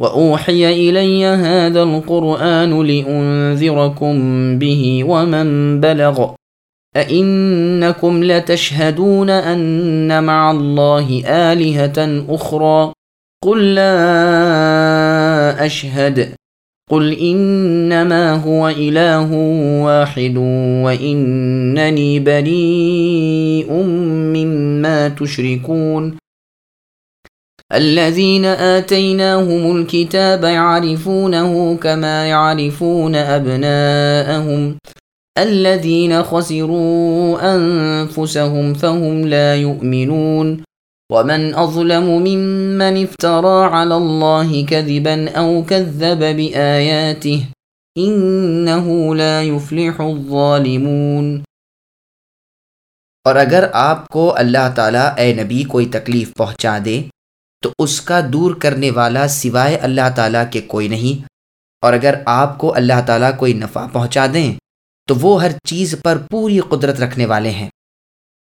وأوحي إلي هذا القرآن لأنذركم به ومن بلغ. أئنكم لتشهدون أن مع الله آلهة أخرى. قل لا أشهد. قل إنما هو إله واحد وإنني بريء مما تشركون. الذين آتيناهم الكتاب يعرفونه كما يعرفون أبناءهم الذين خسروا أنفسهم فهم لا يؤمنون. ومن أظلم ممن افترى على الله كذبا أو كذب بآياته إنه لا يفلح الظالمون. اور اگر آپ کو اللہ تعالیٰ اے نبی کوئی تکلیف پہنچا دے تو اس کا دور کرنے والا سوائے اللہ تعالیٰ کے کوئی نہیں۔ اور اگر آپ کو اللہ تعالیٰ کوئی نفع پہنچا دیں، تو وہ ہر چیز پر پوری قدرت رکھنے والے ہیں۔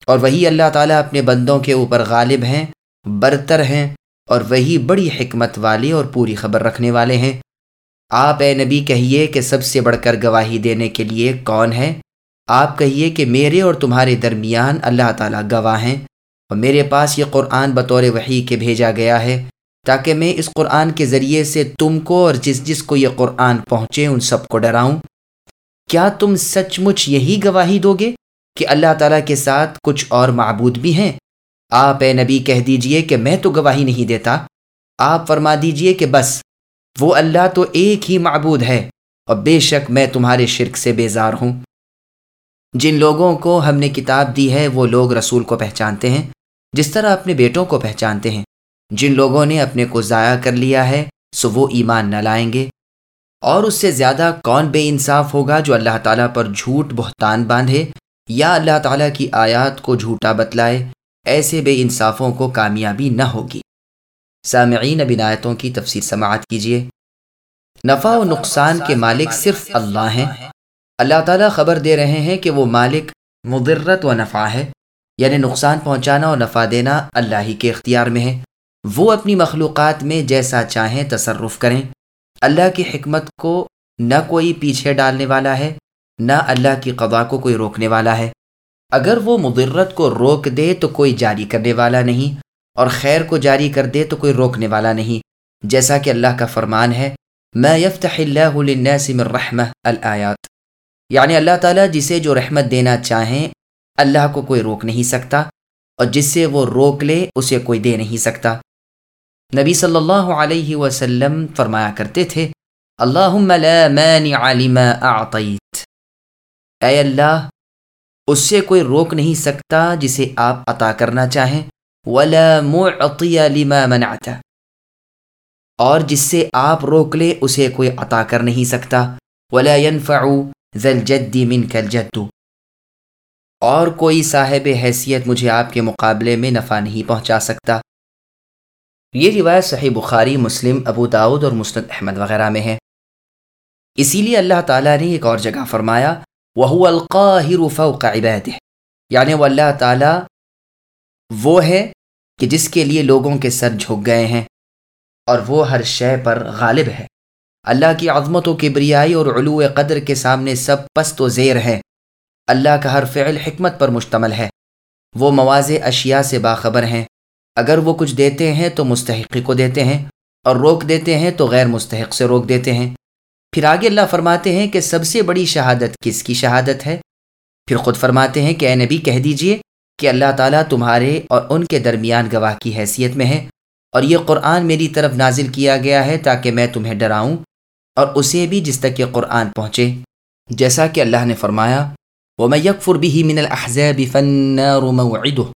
اور وہی اللہ تعالیٰ اپنے بندوں کے اوپر غالب ہیں، برتر ہیں، اور وہی بڑی حکمت والے اور پوری خبر رکھنے والے ہیں۔ آپ اے نبی کہیے کہ سب سے بڑھ کر گواہی دینے کے لیے کون ہے؟ آپ کہیے کہ میرے اور تمہارے درمیان اللہ تعالیٰ گواہ ہیں۔ اور میرے پاس یہ قرآن بطور وحی کے بھیجا گیا ہے تاکہ میں اس قرآن کے ذریعے سے تم کو اور جس جس کو یہ قرآن پہنچے ان سب کو ڈراؤں۔ کیا تم سچ مچ یہی گواہی دو گے کہ اللہ تعالیٰ کے ساتھ کچھ اور معبود بھی ہیں؟ آپ اے نبی کہہ دیجیے کہ میں تو گواہی نہیں دیتا۔ آپ فرما دیجیے کہ بس، وہ اللہ تو ایک ہی معبود ہے اور بے شک میں تمہارے شرک سے بیزار ہوں۔ جن لوگوں کو ہم نے کتاب دی ہے، وہ لوگ رسول کو پہچانتے ہیں۔ جس طرح اپنے بیٹوں کو پہچانتے ہیں۔ جن لوگوں نے اپنے کو ضائع کر لیا ہے، سو وہ ایمان نہ لائیں گے۔ اور اس سے زیادہ کون بے انصاف ہوگا جو اللہ تعالیٰ پر جھوٹ بہتان باندھے یا اللہ تعالیٰ کی آیات کو جھوٹا بتلائے؟ ایسے بے انصافوں کو کامیابی نہ ہوگی۔ سامعین بنایتوں کی تفسیر سماعت کیجیے نفع و نقصان کے مالک صرف اللہ ہیں۔ اللہ تعالیٰ خبر دے رہے ہیں کہ وہ مالک مدرت و نفع ہے۔ یعنی نقصان پہنچانا اور نفع دینا اللہ ہی کے اختیار میں ہے۔ وہ اپنی مخلوقات میں جیسا چاہیں تصرف کریں۔ اللہ کی حکمت کو نہ کوئی پیچھے ڈالنے والا ہے، نہ اللہ کی قضا کو کوئی روکنے والا ہے۔ اگر وہ مدرت کو روک دے تو کوئی جاری کرنے والا نہیں، اور خیر کو جاری کر دے تو کوئی روکنے والا نہیں۔ جیسا کہ اللہ کا فرمان ہے میں یفتح اللہ للناس من رحمہ الآیات یعنی اللہ تعالیٰ جسے جو رحمت دینا چاہیں اللہ کو کوئی روک نہیں سکتا اور جس سے وہ روک لے، اسے کوئی دے نہیں سکتا۔ نبی صلی اللہ علیہ وسلم فرمایا کرتے تھے اللہ اعطیت۔ اے اللہ، اس سے کوئی روک نہیں سکتا جسے آپ عطا کرنا چاہیں۔ ولا معطی لما منعت۔ اور جس سے آپ روک لے، اسے کوئی عطا کر نہیں سکتا۔ ولا ينفع ذا الجد منك الجد۔ اور کوئی صاحب حیثیت مجھے آپ کے مقابلے میں نفع نہیں پہنچا سکتا۔ یہ روایت صحیح بخاری، مسلم، ابو داود اور مسند احمد وغیرہ میں ہے۔ اسی لیے اللہ تعالیٰ نے ایک اور جگہ فرمایا وہ القاہر فوق عباده۔ یعنی وہ اللہ تعالیٰ وہ ہے کہ جس کے لیے لوگوں کے سر جھک گئے ہیں اور وہ ہر شے پر غالب ہے۔ اللہ کی عظمت و کبریائی اور علو قدر کے سامنے سب پست و زیر ہیں۔ اللہ کا ہر فعل حکمت پر مشتمل ہے۔ وہ مواضع اشیاء سے باخبر ہیں۔ اگر وہ کچھ دیتے ہیں تو مستحقی کو دیتے ہیں اور روک دیتے ہیں تو غیر مستحق سے روک دیتے ہیں۔ پھر آگے اللہ فرماتے ہیں کہ سب سے بڑی شہادت کس کی شہادت ہے؟ پھر خود فرماتے ہیں کہ اے نبی کہہ دیجیے کہ اللہ تعالیٰ تمہارے اور ان کے درمیان گواہ کی حیثیت میں ہے اور یہ قرآن میری طرف نازل کیا گیا ہے تاکہ میں تمہیں ڈراؤں اور اسے بھی جس تک یہ قرآن پہنچے۔ جیسا کہ اللہ نے فرمایا وَمَن يَكْفُرْ بِهِ مِنَ الْأَحْزَابِ فَالنَّارُ مَوْعِدُهُ۔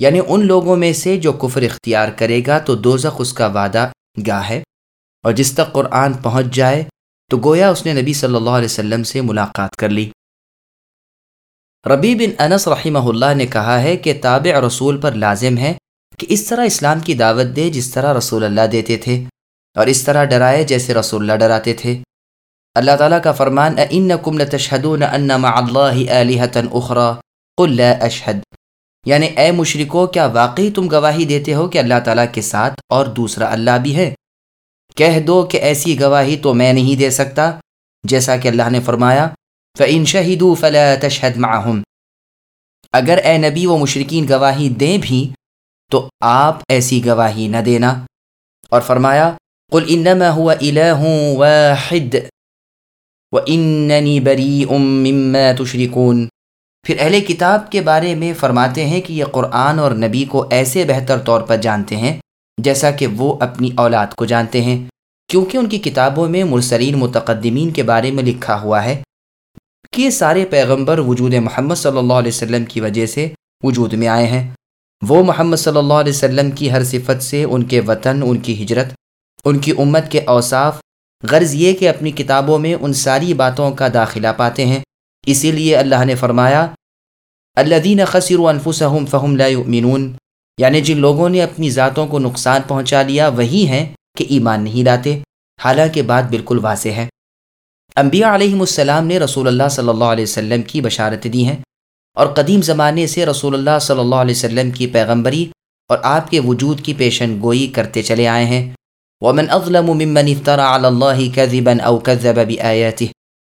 یعنی ان لوگوں میں سے جو کفر اختیار کرے گا تو دوزخ اس کا وعدہ گاہ ہے۔ اور جس تک قرآن پہنچ جائے، تو گویا اس نے نبی صلی اللہ علیہ وسلم سے ملاقات کر لی۔ ربی بن انس رحمہ اللہ نے کہا ہے کہ تابع رسول پر لازم ہے کہ اس طرح اسلام کی دعوت دے جس طرح رسول اللہ دیتے تھے، اور اس طرح ڈرائے جیسے رسول اللہ ڈراتے تھے۔ اللہ تعالیٰ کا فرمان اِنَّكُمْ لَتَشْهَدُونَ أَنَّ مَعَ اللَّهِ آلِهَةً أُخْرَى قُلْ لَا أَشْهَدْ یعنی اے مشرکو، کیا واقعی تم گواہی دیتے ہو کہ اللہ تعالیٰ کے ساتھ اور دوسرا اللہ بھی ہے؟ کہہ دو کہ ایسی گواہی تو میں نہیں دے سکتا، جیسا کہ اللہ نے فرمایا، فَإِن شَهِدُوا فَلَا تَشْهَدْ مَعَهُمْ اگر اے نبی و مشرقین گواہی دیں بھی، تو آپ ایسی گواہی نہ دینا۔ اور فرمایا، قل انما هو الہ واحد واننی بریء مما تشرکون پھر اہل کتاب کے بارے میں فرماتے ہیں کہ یہ قرآن اور نبی کو ایسے بہتر طور پر جانتے ہیں جیسا کہ وہ اپنی اولاد کو جانتے ہیں، کیونکہ ان کی کتابوں میں مرسلین متقدمین کے بارے میں لکھا ہوا ہے کہ یہ سارے پیغمبر وجود محمد صلی اللہ علیہ وسلم کی وجہ سے وجود میں آئے ہیں۔ وہ محمد صلی اللہ علیہ وسلم کی ہر صفت سے ان کے وطن، ان کی ہجرت، ان کی امت کے اوصاف غرض یہ کہ اپنی کتابوں میں ان ساری باتوں کا داخلہ پاتے ہیں۔ اسی لیے اللہ نے فرمایا اللہ دین خصر و انفسم فہم لا یؤمنون۔ یعنی جن لوگوں نے اپنی ذاتوں کو نقصان پہنچا لیا، وہی ہیں کہ ایمان نہیں لاتے۔ حالانکہ بات بالکل واضح ہے۔ انبیاء علیہم السلام نے رسول اللہ صلی اللہ علیہ وسلم کی بشارت دی ہیں۔ اور قدیم زمانے سے رسول اللہ صلی اللہ علیہ وسلم کی پیغمبری اور آپ کے وجود کی پیشن گوئی کرتے چلے آئے ہیں۔ ومن اظلم ممن افترى على الله كذبا او كذب باياته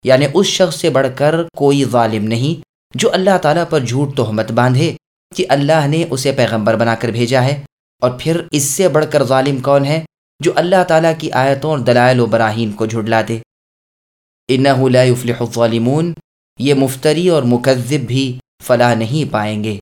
یعنی اس شخص سے بڑھ کر کوئی ظالم نہیں جو اللہ تعالیٰ پر جھوٹ تہمت باندھے کہ اللہ نے اسے پیغمبر بنا کر بھیجا ہے۔ اور پھر اس سے بڑھ کر ظالم کون ہے جو اللہ تعالیٰ کی آیتوں اور دلائل و براہین کو جھٹلا دے انہ لا يفلح الظالمون، یہ مفتری اور مکذب بھی فلاح نہیں پائیں گے۔